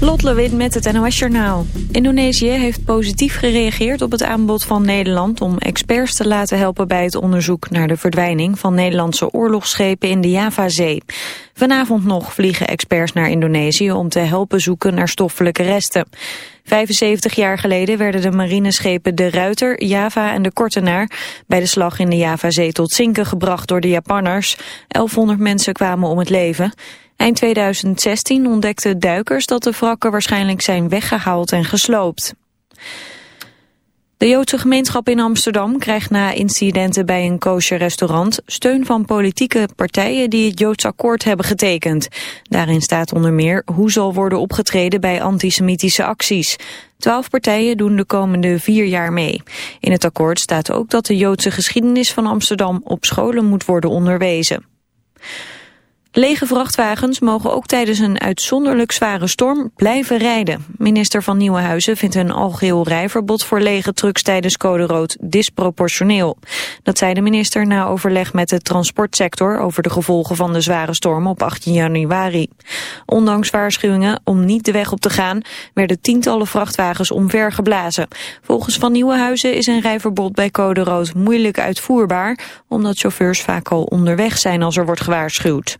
Lot Lewin met het NOS Journaal. Indonesië heeft positief gereageerd op het aanbod van Nederland... om experts te laten helpen bij het onderzoek naar de verdwijning... van Nederlandse oorlogsschepen in de Javazee. Vanavond nog vliegen experts naar Indonesië... om te helpen zoeken naar stoffelijke resten. 75 jaar geleden werden de marineschepen De Ruiter, Java en de Kortenaar... bij de slag in de Javazee tot zinken gebracht door de Japanners. 1100 mensen kwamen om het leven... Eind 2016 ontdekten duikers dat de wrakken waarschijnlijk zijn weggehaald en gesloopt. De Joodse gemeenschap in Amsterdam krijgt na incidenten bij een kosher restaurant steun van politieke partijen die het Joods akkoord hebben getekend. Daarin staat onder meer hoe zal worden opgetreden bij antisemitische acties. Twaalf partijen doen de komende vier jaar mee. In het akkoord staat ook dat de Joodse geschiedenis van Amsterdam op scholen moet worden onderwezen. Lege vrachtwagens mogen ook tijdens een uitzonderlijk zware storm blijven rijden. Minister van Nieuwenhuizen vindt een algeheel rijverbod voor lege trucks tijdens code rood disproportioneel. Dat zei de minister na overleg met de transportsector over de gevolgen van de zware storm op 18 januari. Ondanks waarschuwingen om niet de weg op te gaan werden tientallen vrachtwagens omvergeblazen. Volgens Van Nieuwenhuizen is een rijverbod bij code rood moeilijk uitvoerbaar omdat chauffeurs vaak al onderweg zijn als er wordt gewaarschuwd.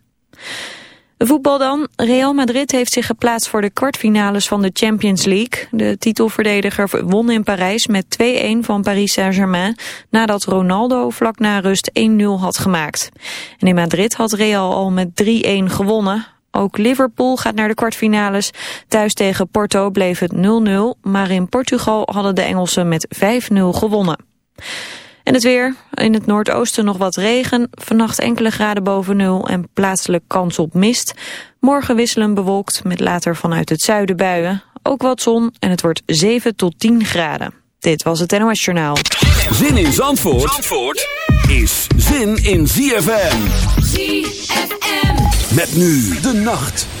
Voetbal dan. Real Madrid heeft zich geplaatst voor de kwartfinales van de Champions League. De titelverdediger won in Parijs met 2-1 van Paris Saint-Germain... nadat Ronaldo vlak na rust 1-0 had gemaakt. En in Madrid had Real al met 3-1 gewonnen. Ook Liverpool gaat naar de kwartfinales. Thuis tegen Porto bleef het 0-0, maar in Portugal hadden de Engelsen met 5-0 gewonnen. En het weer. In het noordoosten nog wat regen. Vannacht enkele graden boven nul en plaatselijk kans op mist. Morgen wisselen bewolkt met later vanuit het zuiden buien. Ook wat zon en het wordt 7 tot 10 graden. Dit was het NOS Journaal. Zin in Zandvoort, Zandvoort is zin in ZFM. ZFM. Met nu de nacht.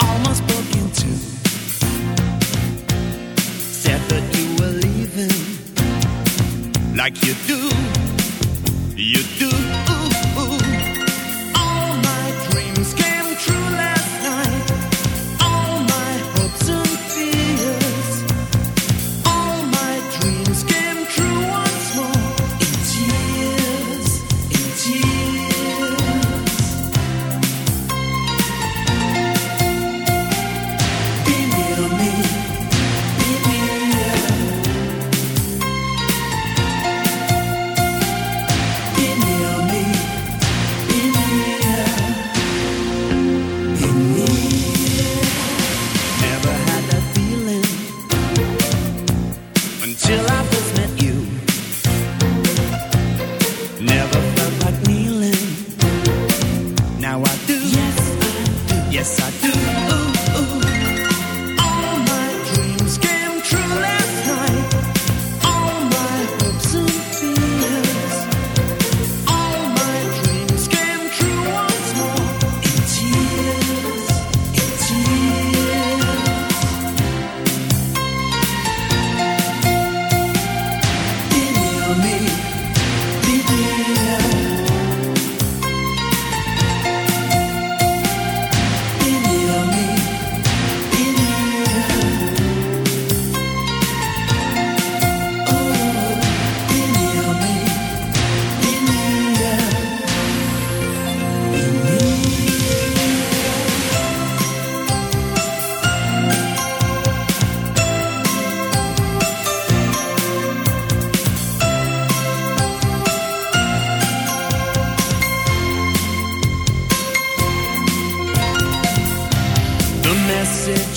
almost broke in two. Said that you were leaving like you do.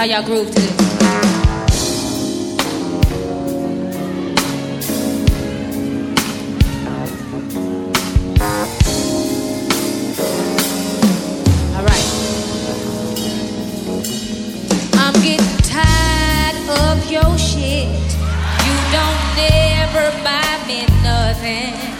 how y'all groove to this. your shit. You don't ever buy me nothing.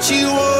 what you want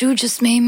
you just made me